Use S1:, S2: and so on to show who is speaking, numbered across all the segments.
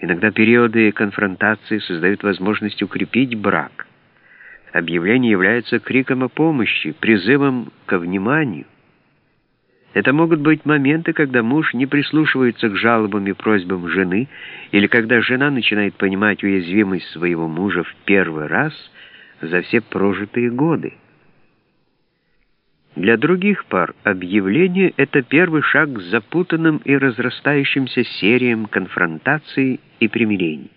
S1: Иногда периоды конфронтации создают возможность укрепить брак. Объявление является криком о помощи, призывом ко вниманию. Это могут быть моменты, когда муж не прислушивается к жалобам и просьбам жены, или когда жена начинает понимать уязвимость своего мужа в первый раз за все прожитые годы. Для других пар объявление — это первый шаг к запутанным и разрастающимся сериям конфронтаций и примирений.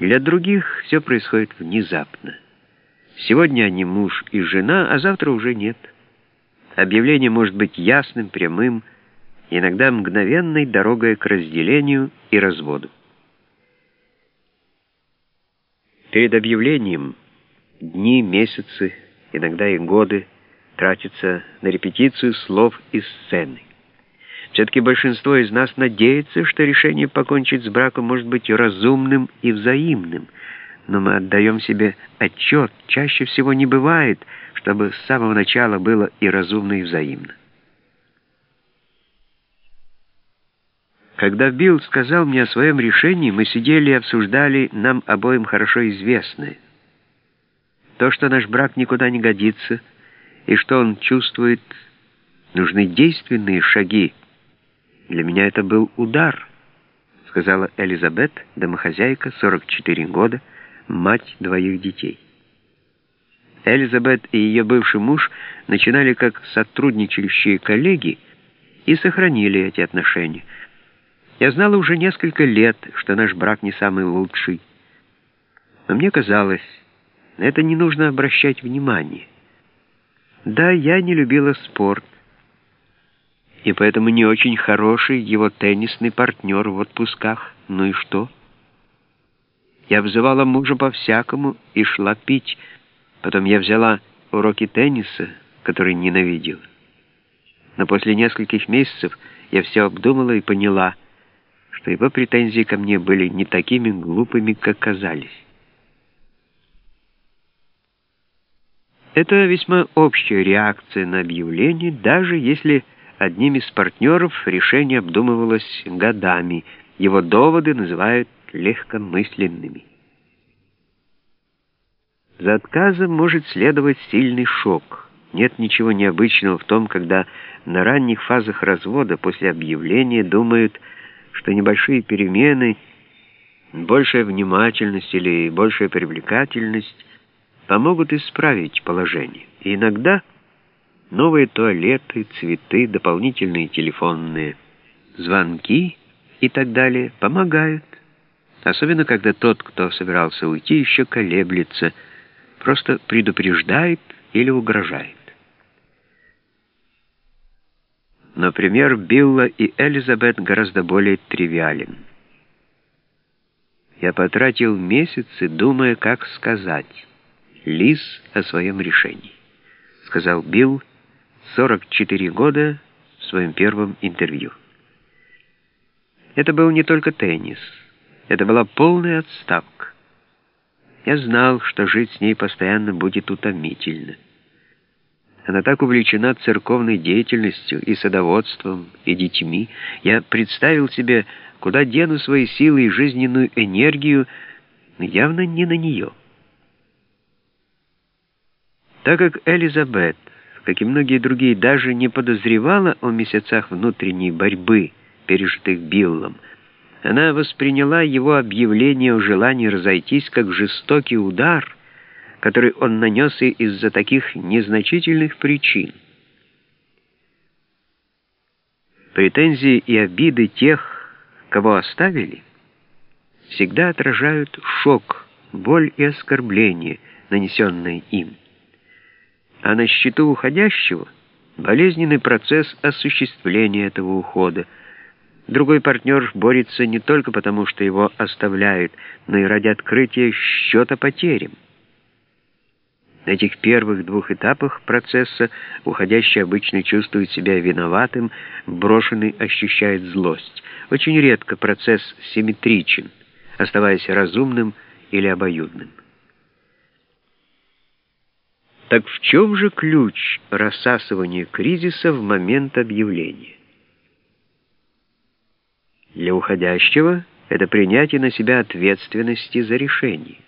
S1: Для других все происходит внезапно. Сегодня они муж и жена, а завтра уже нет. Объявление может быть ясным, прямым, иногда мгновенной дорогой к разделению и разводу. Перед объявлением дни, месяцы, иногда и годы тратятся на репетицию слов и сцены. Все-таки большинство из нас надеется, что решение покончить с браком может быть разумным и взаимным, но мы отдаем себе отчет, чаще всего не бывает, чтобы с самого начала было и разумно, и взаимно. Когда Билл сказал мне о своем решении, мы сидели и обсуждали нам обоим хорошо известное. То, что наш брак никуда не годится — и что он чувствует, нужны действенные шаги. Для меня это был удар, сказала Элизабет, домохозяйка, 44 года, мать двоих детей. Элизабет и ее бывший муж начинали как сотрудничающие коллеги и сохранили эти отношения. Я знала уже несколько лет, что наш брак не самый лучший. Но мне казалось, на это не нужно обращать внимание. Да, я не любила спорт, и поэтому не очень хороший его теннисный партнер в отпусках. Ну и что? Я взывала мужа по-всякому и шла пить. Потом я взяла уроки тенниса, который ненавидела. Но после нескольких месяцев я все обдумала и поняла, что его претензии ко мне были не такими глупыми, как казались. Это весьма общая реакция на объявление, даже если одним из партнеров решение обдумывалось годами. Его доводы называют легкомысленными. За отказом может следовать сильный шок. Нет ничего необычного в том, когда на ранних фазах развода после объявления думают, что небольшие перемены, большая внимательность или большая привлекательность помогут исправить положение. И иногда новые туалеты, цветы, дополнительные телефонные звонки и так далее помогают. Особенно, когда тот, кто собирался уйти, еще колеблется, просто предупреждает или угрожает. Например, Билла и Элизабет гораздо более тривиален. Я потратил месяцы, думая, как сказать. Лиз о своем решении, сказал Билл, 44 года, в своем первом интервью. Это был не только теннис, это была полная отставка. Я знал, что жить с ней постоянно будет утомительно. Она так увлечена церковной деятельностью и садоводством, и детьми. Я представил себе, куда дену свои силы и жизненную энергию, но явно не на нее. Так как Элизабет, как и многие другие, даже не подозревала о месяцах внутренней борьбы, пережитых Биллом, она восприняла его объявление о желании разойтись как жестокий удар, который он нанес и из-за таких незначительных причин. Претензии и обиды тех, кого оставили, всегда отражают шок, боль и оскорбление, нанесенные им а на счету уходящего болезненный процесс осуществления этого ухода. Другой партнер борется не только потому, что его оставляют, но и ради открытия счета потерям. На этих первых двух этапах процесса уходящий обычно чувствует себя виноватым, брошенный ощущает злость. Очень редко процесс симметричен, оставаясь разумным или обоюдным. Так в чем же ключ рассасывания кризиса в момент объявления? Для уходящего это принятие на себя ответственности за решение.